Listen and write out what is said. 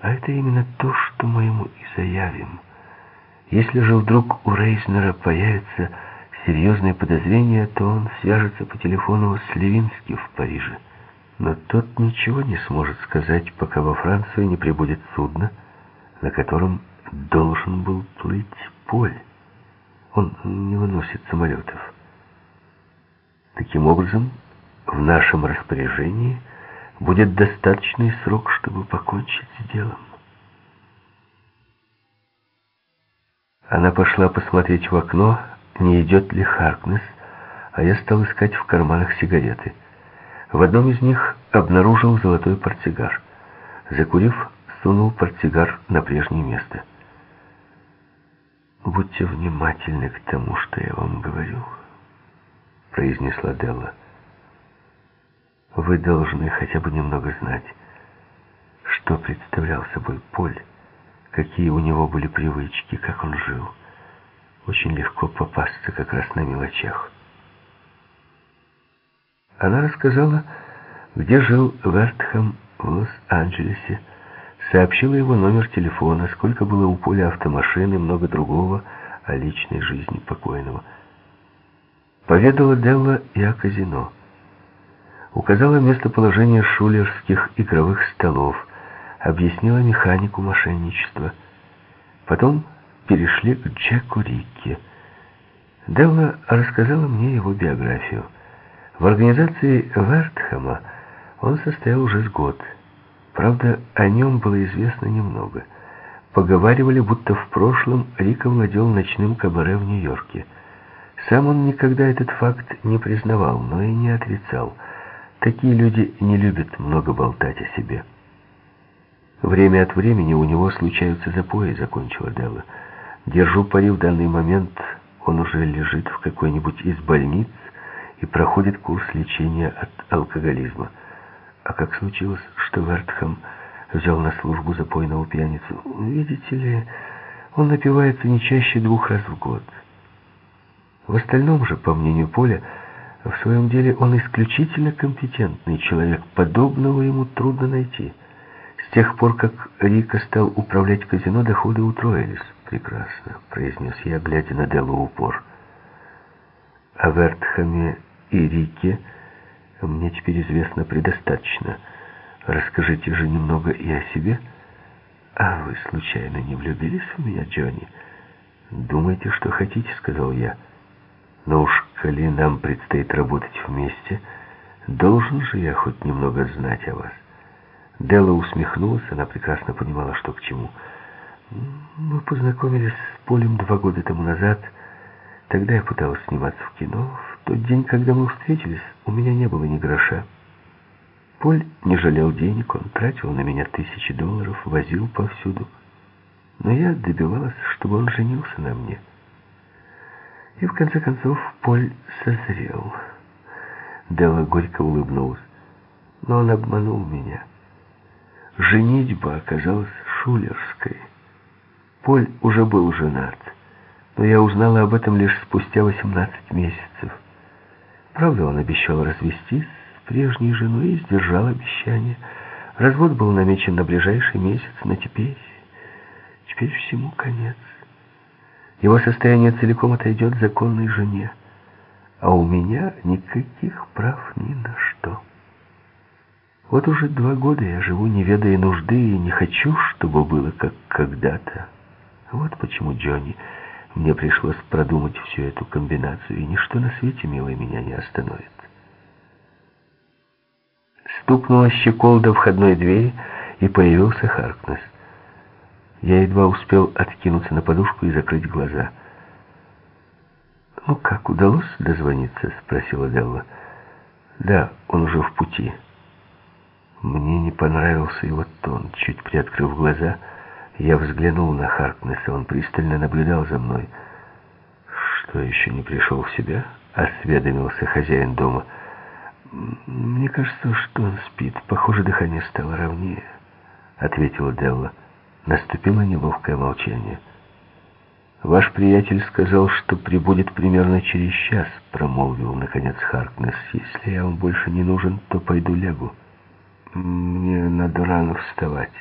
А это именно то, что мы ему и заявим. Если же вдруг у Рейснера появятся серьезные подозрения, то он свяжется по телефону с Левински в Париже. Но тот ничего не сможет сказать, пока во Францию не прибудет судно, на котором должен был плыть Поль. Он не выносит самолетов. Таким образом, в нашем распоряжении будет достаточный срок, чтобы покончить с делом. Она пошла посмотреть в окно, не идет ли Харкнес, а я стал искать в карманах сигареты. В одном из них обнаружил золотой портсигар. Закурив, сунул портсигар на прежнее место. «Будьте внимательны к тому, что я вам говорю», — произнесла Делла. «Вы должны хотя бы немного знать, что представлял собой Поль, какие у него были привычки, как он жил. Очень легко попасться как раз на мелочах». Она рассказала, где жил Вертхэм в Лос-Анджелесе, сообщила его номер телефона, сколько было у Поля автомашин и много другого о личной жизни покойного. Поведала Делла и о казино. Указала местоположение шулерских игровых столов, объяснила механику мошенничества. Потом перешли к Джеку Рикке. Делла рассказала мне его биографию. В организации Вертхэма он состоял уже с год. Правда, о нем было известно немного. Поговаривали, будто в прошлом Рика владел ночным кабаре в Нью-Йорке. Сам он никогда этот факт не признавал, но и не отрицал. Такие люди не любят много болтать о себе. Время от времени у него случаются запои, закончила Делла. Держу пари в данный момент, он уже лежит в какой-нибудь из больниц, и проходит курс лечения от алкоголизма. А как случилось, что Вертхэм взял на службу запойного пьяницу? Видите ли, он напивается не чаще двух раз в год. В остальном же, по мнению Поля, в своем деле он исключительно компетентный человек, подобного ему трудно найти. С тех пор, как Рика стал управлять казино, доходы утроились. «Прекрасно», — произнес я, глядя на Делу упор. О Вертхаме и Рике мне теперь известно предостаточно. Расскажите же немного и о себе. А вы случайно не влюбились в меня, Джонни? Думайте, что хотите, сказал я. Но уж коли нам предстоит работать вместе, должен же я хоть немного знать о вас. Делла усмехнулась, она прекрасно понимала, что к чему. Мы познакомились с Полем два года тому назад. Тогда я пыталась сниматься в кино, тот день, когда мы встретились, у меня не было ни гроша. Поль не жалел денег, он тратил на меня тысячи долларов, возил повсюду. Но я добивалась, чтобы он женился на мне. И в конце концов Поль созрел. Дела горько улыбнулась. Но он обманул меня. Женитьба оказалась шулерской. Поль уже был женат, но я узнала об этом лишь спустя 18 месяцев. Правда, он обещал развестись с прежней женой и сдержал обещание. Развод был намечен на ближайший месяц, но теперь... Теперь всему конец. Его состояние целиком отойдет законной жене. А у меня никаких прав ни на что. Вот уже два года я живу, не ведая нужды, и не хочу, чтобы было как когда-то. Вот почему Джонни мне пришлось продумать всю эту комбинацию, и ничто на свете, милый, меня не остановит. Стукнула щеколда входной двери, и появился Харкнес. Я едва успел откинуться на подушку и закрыть глаза. «Ну как, удалось дозвониться?» — спросила Делла. «Да, он уже в пути». Мне не понравился его тон. Чуть приоткрыв глаза, я взглянул на Харкнесса, он пристально наблюдал за мной. «Что, еще не пришел в себя?» — осведомился хозяин дома. «Мне кажется, что он спит. Похоже, дыхание стало ровнее», — ответила Делла. Наступило неловкое молчание. «Ваш приятель сказал, что прибудет примерно через час», — промолвил, наконец, Харкнесс. «Если я вам больше не нужен, то пойду лягу. Мне надо рано вставать».